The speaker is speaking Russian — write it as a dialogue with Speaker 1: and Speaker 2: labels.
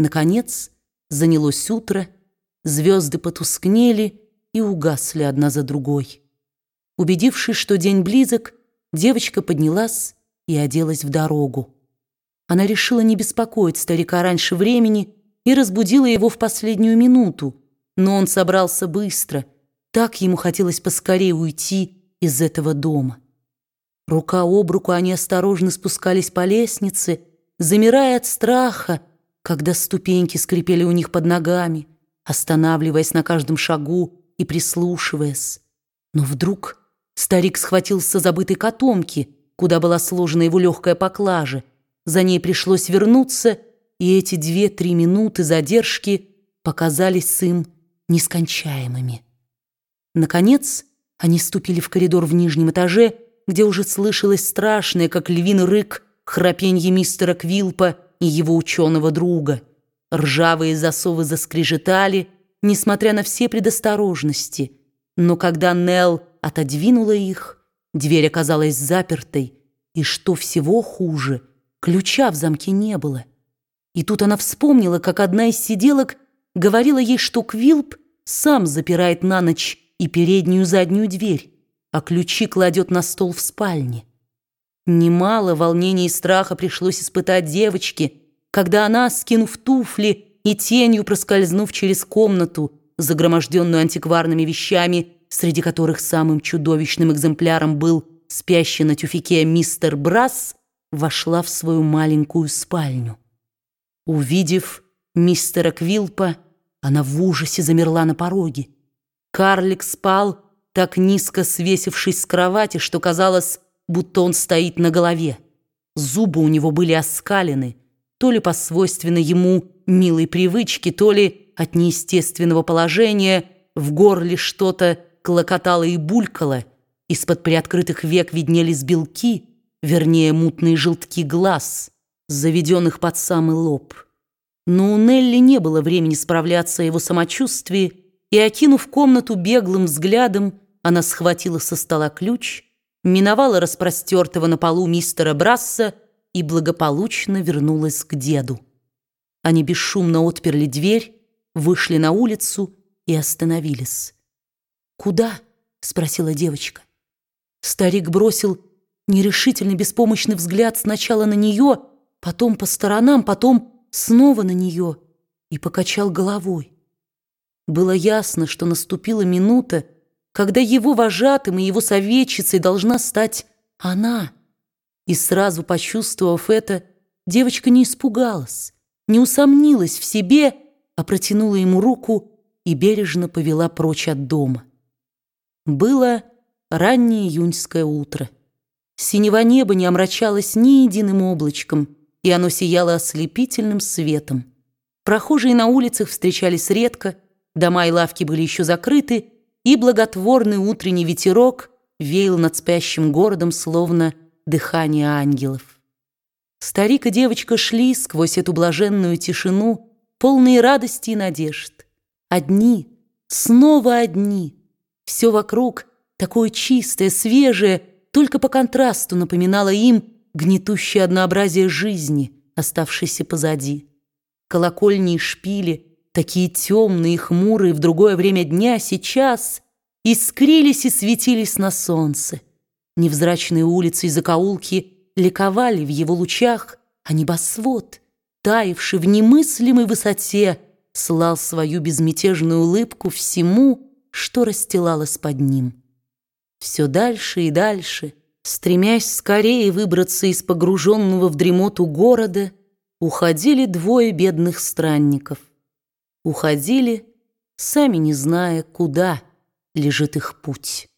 Speaker 1: Наконец занялось утро, звезды потускнели и угасли одна за другой. Убедившись, что день близок, девочка поднялась и оделась в дорогу. Она решила не беспокоить старика раньше времени и разбудила его в последнюю минуту, но он собрался быстро. Так ему хотелось поскорее уйти из этого дома. Рука об руку они осторожно спускались по лестнице, замирая от страха, когда ступеньки скрипели у них под ногами, останавливаясь на каждом шагу и прислушиваясь. Но вдруг старик схватился за забытой котомки, куда была сложена его легкая поклажа. За ней пришлось вернуться, и эти две-три минуты задержки показались им нескончаемыми. Наконец, они ступили в коридор в нижнем этаже, где уже слышалось страшное, как львиный рык, храпенье мистера Квилпа и его ученого друга. Ржавые засовы заскрежетали, несмотря на все предосторожности. Но когда Нелл отодвинула их, дверь оказалась запертой, и, что всего хуже, ключа в замке не было. И тут она вспомнила, как одна из сиделок говорила ей, что Квилп сам запирает на ночь и переднюю и заднюю дверь, а ключи кладет на стол в спальне. Немало волнений и страха пришлось испытать девочке, когда она, скинув туфли и тенью проскользнув через комнату, загроможденную антикварными вещами, среди которых самым чудовищным экземпляром был спящий на тюфике мистер Брас, вошла в свою маленькую спальню. Увидев мистера Квилпа, она в ужасе замерла на пороге. Карлик спал, так низко свесившись с кровати, что казалось, будто он стоит на голове. Зубы у него были оскалены, то ли по свойственной ему милой привычке, то ли от неестественного положения в горле что-то клокотало и булькало, из-под приоткрытых век виднелись белки, вернее, мутные желтки глаз, заведенных под самый лоб. Но у Нелли не было времени справляться о его самочувствии, и, окинув комнату беглым взглядом, она схватила со стола ключ — миновала распростертого на полу мистера Брасса и благополучно вернулась к деду. Они бесшумно отперли дверь, вышли на улицу и остановились. «Куда?» — спросила девочка. Старик бросил нерешительный беспомощный взгляд сначала на нее, потом по сторонам, потом снова на нее и покачал головой. Было ясно, что наступила минута, когда его вожатым и его советчицей должна стать она. И сразу почувствовав это, девочка не испугалась, не усомнилась в себе, а протянула ему руку и бережно повела прочь от дома. Было раннее июньское утро. Синего неба не омрачалось ни единым облачком, и оно сияло ослепительным светом. Прохожие на улицах встречались редко, дома и лавки были еще закрыты, и благотворный утренний ветерок веял над спящим городом, словно дыхание ангелов. Старик и девочка шли сквозь эту блаженную тишину, полные радости и надежд. Одни, снова одни. Все вокруг такое чистое, свежее, только по контрасту напоминало им гнетущее однообразие жизни, оставшейся позади. Колокольни и шпили — такие темные и хмурые в другое время дня, сейчас искрились и светились на солнце. Невзрачные улицы и закоулки ликовали в его лучах, а небосвод, таявший в немыслимой высоте, слал свою безмятежную улыбку всему, что расстилалось под ним. Все дальше и дальше, стремясь скорее выбраться из погруженного в дремоту города, уходили двое бедных странников уходили, сами не зная, куда лежит их путь.